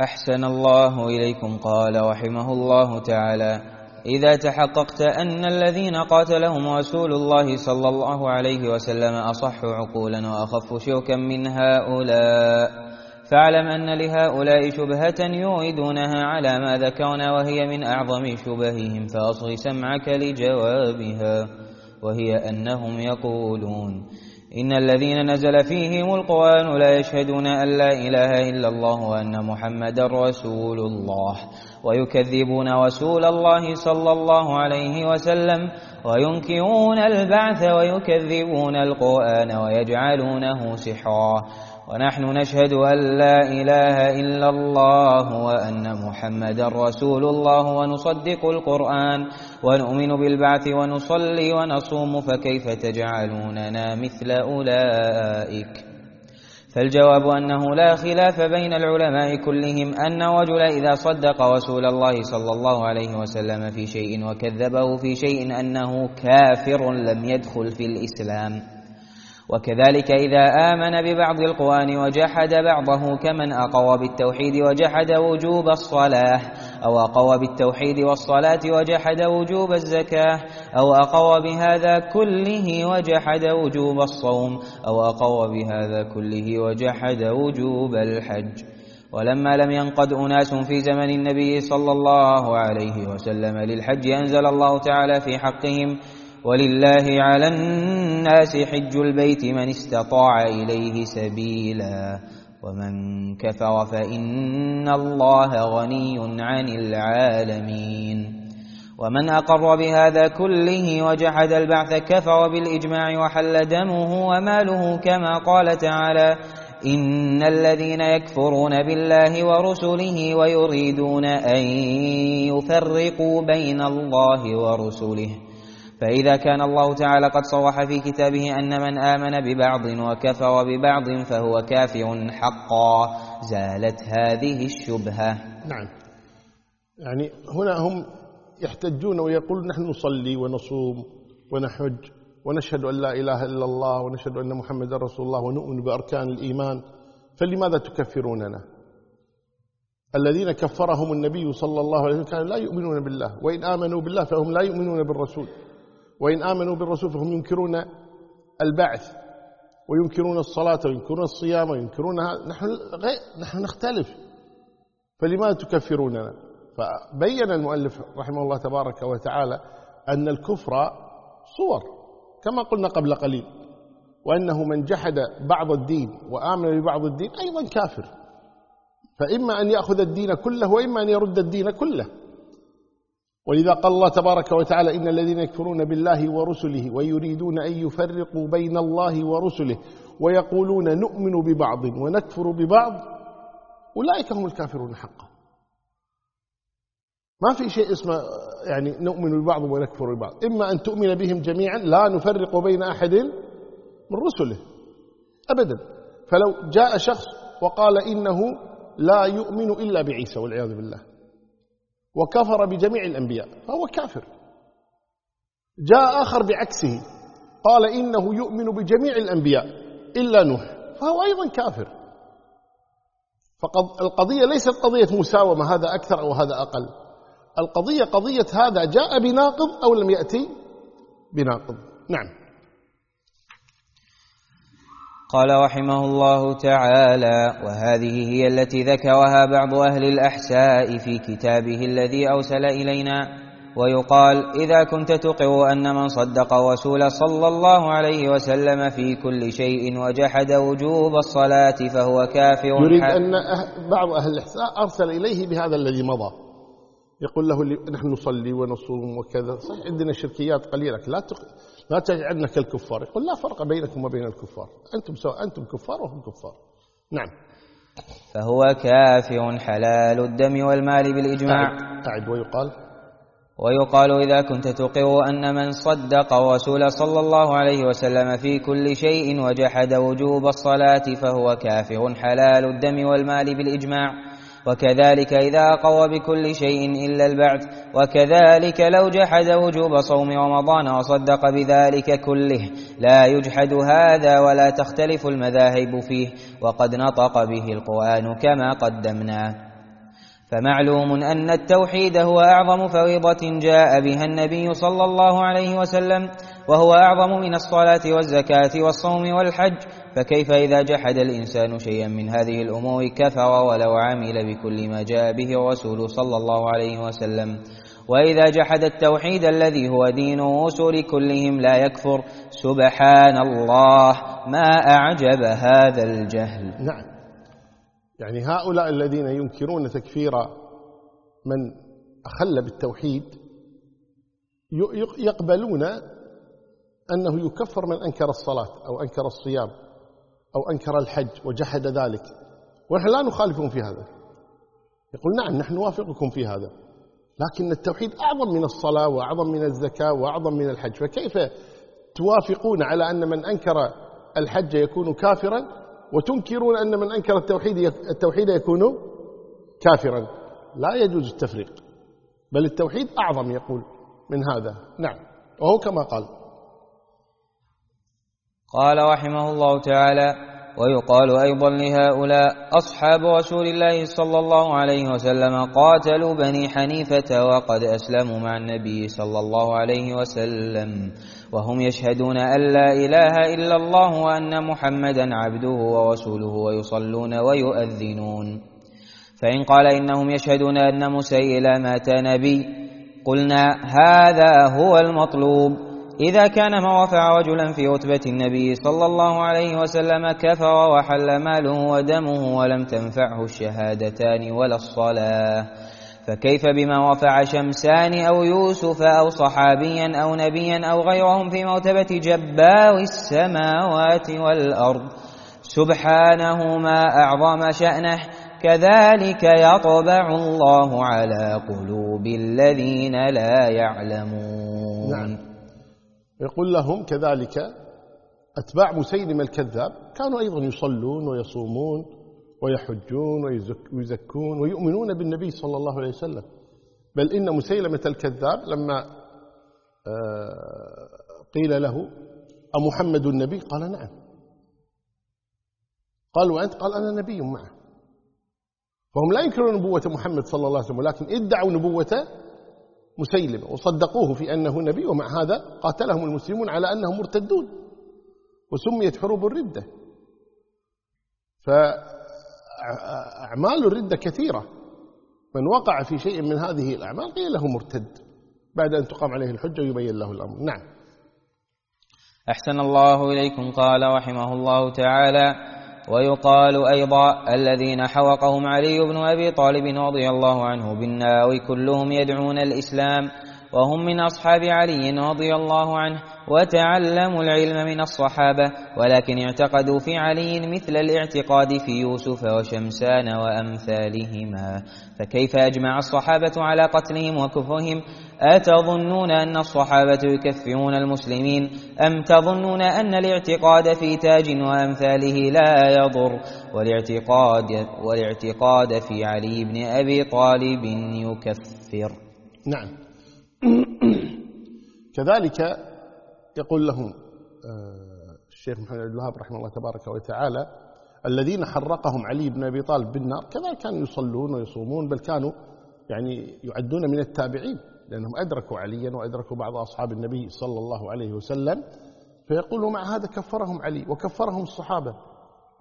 أحسن الله إليكم قال رحمه الله تعالى. إذا تحققت أن الذين قاتلهم رسول الله صلى الله عليه وسلم أصح عقولا وأخف شوكا من هؤلاء. فاعلم أن لهؤلاء شبهة يوردونها على ما ذكرنا وهي من أعظم شبههم فأصغ سمعك لجوابها وهي أنهم يقولون إن الذين نزل فيهم القرآن لا يشهدون أن لا إله إلا الله وأن محمد رسول الله ويكذبون رسول الله صلى الله عليه وسلم وينكرون البعث ويكذبون القرآن ويجعلونه سحرا ونحن نشهد أن لا إله إلا الله وأن محمد رسول الله ونصدق القرآن ونؤمن بالبعث ونصلي ونصوم فكيف تجعلوننا مثل أولئك؟ فالجواب أنه لا خلاف بين العلماء كلهم أن رجل إذا صدق رسول الله صلى الله عليه وسلم في شيء وكذبه في شيء أنه كافر لم يدخل في الإسلام. وكذلك إذا آمن ببعض القرآن وجحد بعضه كمن أقوى بالتوحيد وجحد وجوب الصلاة أو أقوى بالتوحيد والصلاة وجحد وجوب الزكاة أو أقوى بهذا كله وجحد وجوب الصوم أو أقوى بهذا كله وجحد وجوب الحج. ولما لم ينقد أناس في زمن النبي صلى الله عليه وسلم للحج أنزل الله تعالى في حقهم ولله على الناس حج البيت من استطاع إليه سبيلا ومن كفر فإن الله غني عن العالمين ومن أقر بهذا كله وجحد البعث كفر بالإجماع وحل دمه وماله كما قال تعالى إن الذين يكفرون بالله ورسله ويريدون أن يفرقوا بين الله ورسله فإذا كان الله تعالى قد صرح في كتابه أن من آمن ببعض وكفر ببعض فهو كافر حقا. زالت هذه الشبهة. نعم. يعني هنا هم يحتجون ويقولون نحن نصلي ونصوم ونحج ونشهد أن لا إله إلا الله ونشهد أن محمد رسول الله ونؤمن بأركان الإيمان. فلماذا تكفروننا؟ الذين كفرهم النبي صلى الله عليه وسلم كانوا لا يؤمنون بالله وإن آمنوا بالله فهم لا يؤمنون بالرسول. وإن آمنوا بالرسول فهم ينكرون البعث وينكرون الصلاة وينكرون الصيام وينكرون نحن نحن نختلف. فلماذا تكفروننا؟ فبين المؤلف رحمه الله تبارك وتعالى أن الكفر صور كما قلنا قبل قليل وأنه من جحد بعض الدين وآمن ببعض الدين أيضا كافر. فإما أن يأخذ الدين كله وإما أن يرد الدين كله. ولذا قال الله تبارك وتعالى إن الذين يكفرون بالله ورسله ويريدون أن يفرقوا بين الله ورسله ويقولون نؤمن ببعض ونكفر ببعض أولئك هم الكافرون حقا. ما في شيء اسمه يعني نؤمن ببعض ونكفر ببعض. إما أن تؤمن بهم جميعا لا نفرق بين أحد من رسله. أبدا. فلو جاء شخص وقال إنه لا يؤمن إلا بعيسى والعياذ بالله. وكفر بجميع الأنبياء فهو كافر. جاء آخر بعكسه قال إنه يؤمن بجميع الأنبياء إلا نوح فهو أيضا كافر. فقد القضية ليست قضية مساومة هذا أكثر أو هذا أقل. القضية قضية هذا جاء بناقض أو لم يأتي بناقض. نعم. قال رحمه الله تعالى وهذه هي التي ذكرها بعض أهل الأحساء في كتابه الذي أرسل إلينا. ويقال إذا كنت تقر أن من صدق رسول صلى الله عليه وسلم في كل شيء وجحد وجوب الصلاة فهو كافر يريد أن أه- بعض أهل الإحساء أرسل إليه بهذا الذي مضى. يقول له نحن نصلي ونصوم وكذا. صحيح عندنا شركيات قليلة لا تق... لا تجعلنا كالكفار. يقول لا فرق بينكم وبين الكفار. أنتم سواء أنتم كفار وهم كفار. نعم. فهو كافر حلال الدم والمال بالإجماع. أعد ويقال. ويقال إذا كنت تقر أن من صدق الرسول صلى الله عليه وسلم في كل شيء وجحد وجوب الصلاة فهو كافر حلال الدم والمال بالإجماع. وكذلك إذا قوى بكل شيء إلا البعث وكذلك لو جحد وجوب صوم رمضان وصدق بذلك كله لا يجحد هذا ولا تختلف المذاهب فيه وقد نطق به القرآن كما قدمنا. فمعلوم أن التوحيد هو أعظم فريضة جاء بها النبي صلى الله عليه وسلم وهو أعظم من الصلاة والزكاة والصوم والحج فكيف إذا جحد الإنسان شيئا من هذه الأمور كفر ولو عمل بكل ما جاء به الرسول صلى الله عليه وسلم. وإذا جحد التوحيد الذي هو دين الرسل كلهم لا يكفر سبحان الله ما أعجب هذا الجهل. نعم. يعني هؤلاء الذين ينكرون تكفير من أخل بالتوحيد يقبلون أنه يكفر من أنكر الصلاة أو أنكر الصيام أو أنكر الحج وجحد ذلك. ونحن لا نخالفهم في هذا. يقول نعم نحن نوافقكم في هذا. لكن التوحيد أعظم من الصلاة وأعظم من الزكاة وأعظم من الحج. فكيف توافقون على أن من أنكر الحج يكون كافرا وتنكرون أن من أنكر التوحيد التوحيد يكون كافرا؟ لا يجوز التفريق بل التوحيد أعظم يقول من هذا. نعم وهو كما قال. قال رحمه الله تعالى ويقال أيضا لهؤلاء أصحاب رسول الله صلى الله عليه وسلم قاتلوا بني حنيفة وقد أسلموا مع النبي صلى الله عليه وسلم وهم يشهدون أن لا إله إلا الله وأن محمدا عبده ورسوله ويصلون ويؤذنون. فإن قال إنهم يشهدون أن مسيلمة نبي قلنا هذا هو المطلوب. إذا كان ما رفع رجلا في رتبة النبي صلى الله عليه وسلم كفر وحل ماله ودمه ولم تنفعه الشهادتان ولا الصلاة. فكيف بما رفع شمسان أو يوسف أو صحابيا أو نبيا أو غيرهم في مرتبة جبار السماوات والأرض؟ سبحانه ما أعظم شأنه كذلك يطبع الله على قلوب الذين لا يعلمون. نعم. يقول لهم كذلك أتباع مسيلم الكذاب كانوا أيضا يصلون ويصومون ويحجون ويزكون ويؤمنون بالنبي صلى الله عليه وسلم. بل إن مسيلمة الكذاب لما آه، قيل له أمحمد النبي؟ قال نعم. قال وأنت؟ قال أنا نبي معه. فهم لا ينكرون نبوة محمد صلى الله عليه وسلم ولكن ادعوا نبوة مسيلمة وصدقوه في أنه نبي ومع هذا قاتلهم المسلمون على أنهم مرتدون وسميت حروب الردة. ف أعمال الردة كثيرة. من وقع في شيء من هذه الأعمال قيل له مرتد بعد أن تقام عليه الحجة ويبين له الأمر. نعم. أحسن الله إليكم قال رحمه الله تعالى ويقال أيضا الذين حوقهم علي بن أبي طالب رضي الله عنه بالنار كلهم يدعون الإسلام وهم من أصحاب علي رضي الله عنه وتعلموا العلم من الصحابة ولكن اعتقدوا في علي مثل الاعتقاد في يوسف وشمسان وأمثالهما. فكيف أجمع الصحابة على قتلهم وكفرهم؟ أتظنون أن الصحابة يكفرون المسلمين؟ أم تظنون أن الاعتقاد في تاج وأمثاله لا يضر؟ والاعتقاد, والاعتقاد في علي بن أبي طالب يكفر. نعم. كذلك يقول لهم آه، الشيخ محمد عبد الوهاب رحمه الله تبارك وتعالى الذين حرقهم علي بن أبي طالب بالنار كذلك كانوا يصلون ويصومون بل كانوا يعني يعدون من التابعين لأنهم أدركوا عليا وأدركوا بعض أصحاب النبي صلى الله عليه وسلم فيقول مع هذا كفرهم علي وكفرهم الصحابة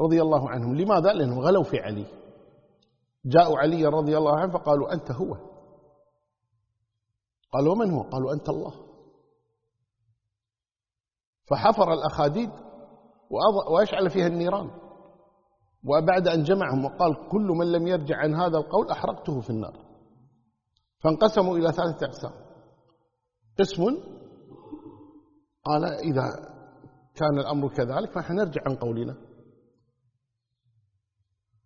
رضي الله عنهم. لماذا؟ لأنهم غلوا في علي. جاءوا علي رضي الله عنه فقالوا أنت هو. قالوا ومن هو؟ قالوا أنت الله. فحفر الأخاديد وأشعل فيها النيران. وبعد أن جمعهم وقال كل من لم يرجع عن هذا القول أحرقته في النار. فانقسموا إلى ثلاثة أقسام. قسم قال إذا كان الأمر كذلك فنحن نرجع عن قولنا.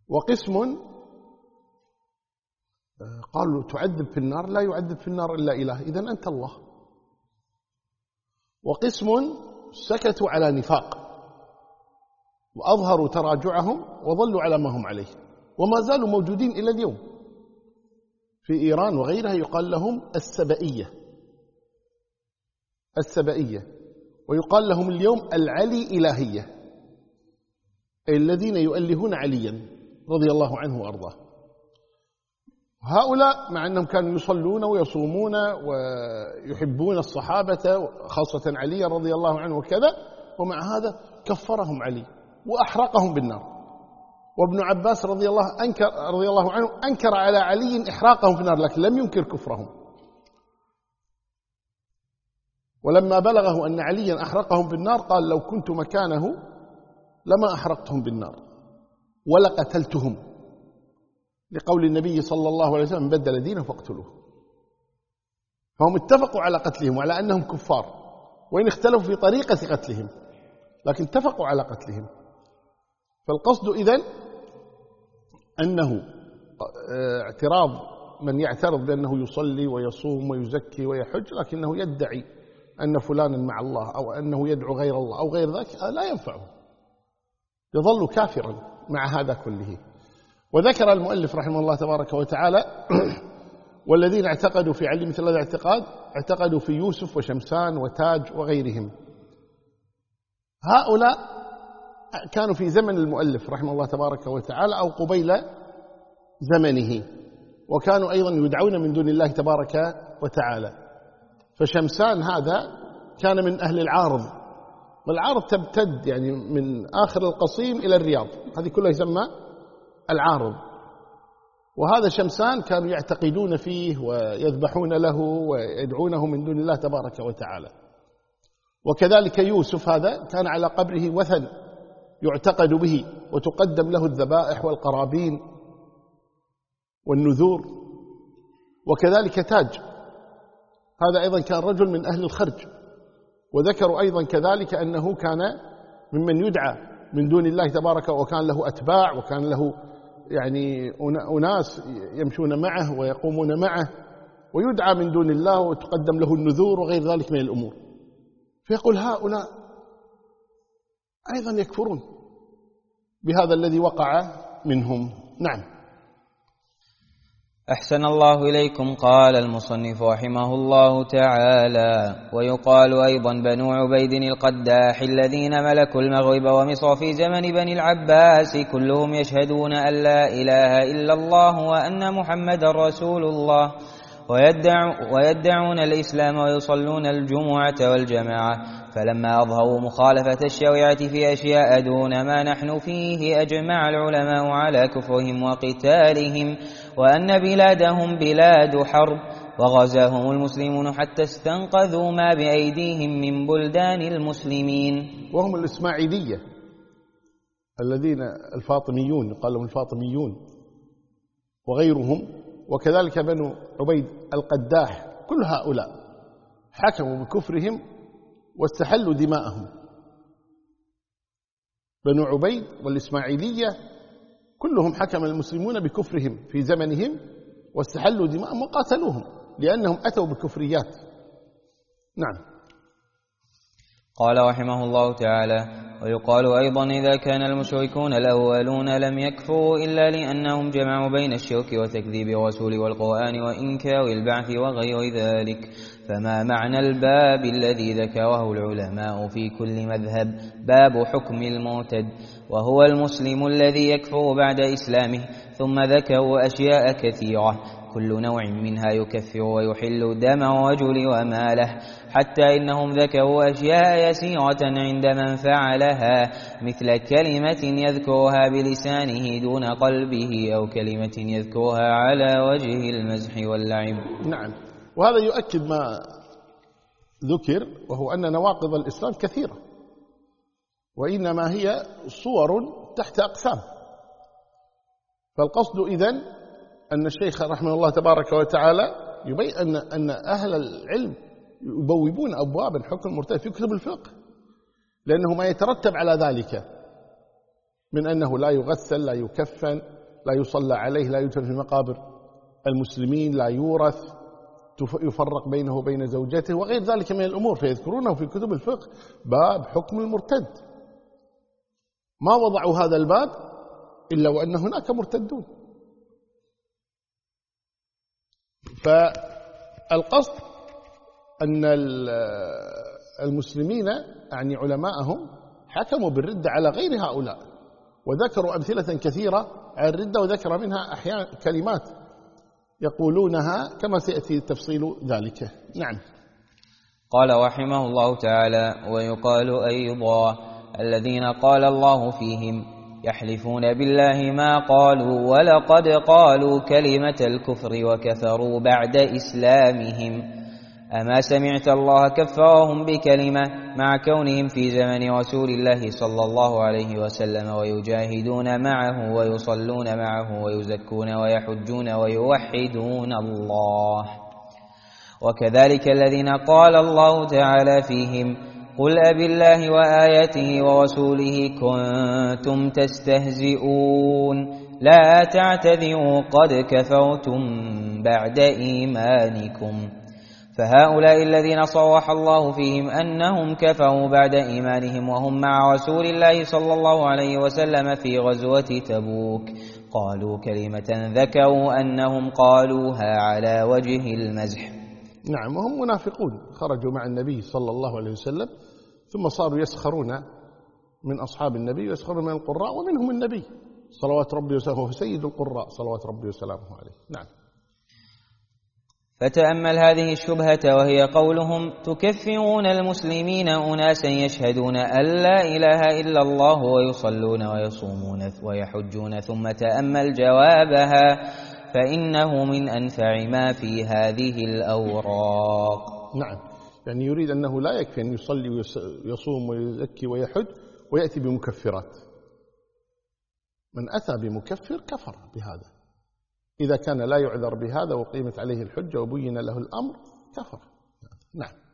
وقسم قالوا تعذب في النار لا يعذب في النار إلا إله. إذا أنت الله. وقسم سكتوا على نفاق. وأظهروا تراجعهم وظلوا على ما هم عليه. وما زالوا موجودين إلى اليوم. في إيران وغيرها يقال لهم السبئية. السبئية. ويقال لهم اليوم العلي إلهية. أي الذين يؤلهون عليا رضي الله عنه وأرضاه. هؤلاء مع أنهم كانوا يصلون ويصومون ويحبون الصحابة خاصة علي رضي الله عنه وكذا ومع هذا كفرهم علي وأحرقهم بالنار. وابن عباس رضي الله, أنكر رضي الله عنه أنكر على علي إحراقهم في النار لكن لم ينكر كفرهم. ولما بلغه أن عليا أحرقهم بالنار قال لو كنت مكانه لما أحرقتهم بالنار ولقتلتهم. لقول النبي صلى الله عليه وسلم بدل دينه فاقتلوه. فهم اتفقوا على قتلهم وعلى أنهم كفار وإن اختلفوا في طريقة قتلهم لكن اتفقوا على قتلهم. فالقصد إذن أنه آه، اعتراض من يعترض بأنه يصلي ويصوم ويزكي ويحج لكنه يدعي أن فلانا مع الله أو أنه يدعو غير الله أو غير ذلك لا ينفعه. يظل كافرا مع هذا كله. وذكر المؤلف رحمه الله تبارك وتعالى والذين اعتقدوا في علي مثل هذا الاعتقاد اعتقدوا في يوسف وشمسان وتاج وغيرهم. هؤلاء كانوا في زمن المؤلف رحمه الله تبارك وتعالى أو قبيل زمنه وكانوا أيضا يدعون من دون الله تبارك وتعالى. فشمسان هذا كان من أهل العارض والعارض تمتد يعني من آخر القصيم إلى الرياض هذه كلها يسمى العارض. وهذا شمسان كانوا يعتقدون فيه ويذبحون له ويدعونه من دون الله تبارك وتعالى. وكذلك يوسف هذا كان على قبره وثن يعتقد به وتقدم له الذبائح والقرابين والنذور. وكذلك تاج هذا أيضا كان رجل من أهل الخرج. وذكروا أيضا كذلك أنه كان ممن يدعى من دون الله تبارك وكان له أتباع وكان له يعني أناس يمشون معه ويقومون معه ويدعى من دون الله وتقدم له النذور وغير ذلك من الأمور. فيقول هؤلاء أيضا يكفرون بهذا الذي وقع منهم. نعم. أحسن الله إليكم قال المصنف رحمه الله تعالى. ويقال أيضا بنو عبيد القداح الذين ملكوا المغرب ومصر في زمن بني العباس كلهم يشهدون أن لا إله إلا الله وأن محمد رسول الله. ويدع ويدعون الإسلام ويصلون الجمعة والجماعة. فلما أظهروا مخالفة الشريعة في أشياء دون ما نحن فيه أجمع العلماء على كفرهم وقتالهم وأن بلادهم بلاد حرب وغزاهم المسلمون حتى استنقذوا ما بأيديهم من بلدان المسلمين. وهم الإسماعيلية الذين الفاطميون قال لهم الفاطميون وغيرهم وكذلك بنو عبيد القداح كل هؤلاء حكموا بكفرهم واستحلوا دماءهم. بنو عبيد والإسماعيلية كلهم حكم المسلمون بكفرهم في زمنهم واستحلوا دماءهم وقاتلوهم لأنهم أتوا بكفريات. نعم. قال رحمه الله تعالى ويقال أيضا إذا كان المشركون الأولون لم يكفروا إلا لأنهم جمعوا بين الشرك وتكذيب الرسول والقرآن وإنكار البعث وغير ذلك. فما معنى الباب الذي ذكره العلماء في كل مذهب؟ باب حكم المعتد. وهو المسلم الذي يكفر بعد إسلامه ثم ذكروا أشياء كثيرة. كل نوع منها يكفر ويحل دم الرجل وماله. حتى إنهم ذكروا أشياء يسيرة عند من فعلها مثل كلمة يذكرها بلسانه دون قلبه أو كلمة يذكرها على وجه المزح واللعب. نعم. وهذا يؤكد ما ذكر وهو أن نواقض الإسلام كثيرة وإنما هي صور تحت أقسام. فالقصد إذن أن الشيخ رحمه الله تبارك وتعالى يبين أن, أن أهل العلم يبوبون أبواب حكم المرتد في كتب الفقه لأنه ما يترتب على ذلك من أنه لا يغسل لا يكفن لا يصلى عليه لا يدفن في مقابر المسلمين لا يورث يفرق بينه وبين زوجته وغير ذلك من الأمور فيذكرونه في كتب الفقه باب حكم المرتد. ما وضعوا هذا الباب إلا وأن هناك مرتدون. فالقصد أن المسلمين يعني علماءهم حكموا بالردة على غير هؤلاء وذكروا أمثلة كثيرة عن الردة وذكر منها أحيانا كلمات يقولونها كما سيأتي تفصيل ذلك. نعم. قال رحمه الله تعالى ويقال أيضا الذين قال الله فيهم يحلفون بالله ما قالوا ولقد قالوا كلمة الكفر وكفروا بعد إسلامهم. أما سمعت الله كفرهم بكلمة مع كونهم في زمن رسول الله صلى الله عليه وسلم ويجاهدون معه ويصلون معه ويزكون ويحجون ويوحدون الله. وكذلك الذين قال الله تعالى فيهم قل أب الله وآياته ورسوله كنتم تستهزئون لا تعتذروا قد كفرتم بعد إيمانكم فهؤلاء الذين صوح الله فيهم أنهم كفروا بعد إيمانهم وهم مع رسول الله صلى الله عليه وسلم في غزوة تبوك قالوا كلمة ذكروا أنهم قالوها على وجه المزح نعم وهم منافقون خرجوا مع النبي صلى الله عليه وسلم ثم صاروا يسخرون من أصحاب النبي ويسخرون من القراء ومنهم النبي. صلوات ربي وسلامه سيد القراء صلوات ربي وسلامه عليه. نعم. فتأمل هذه الشبهة وهي قولهم تكفرون المسلمين أناسا يشهدون أن لا إله إلا الله ويصلون ويصومون ويحجون ثم تأمل جوابها فإنه من أنفع ما في هذه الأوراق. نعم. يعني يريد أنه لا يكفي أن يصلي ويصوم ويزكي ويحج ويأتي بمكفرات. من أتى بمكفر كفر بهذا. إذا كان لا يعذر بهذا وقيمت عليه الحجة وبين له الأمر كفر. نعم.